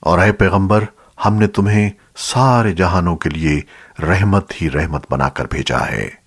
اور اے پیغمبر، ہم نے تمہیں سارے جہانوں کے لیے رحمت ہی رحمت بنا کر بھیجا ہے۔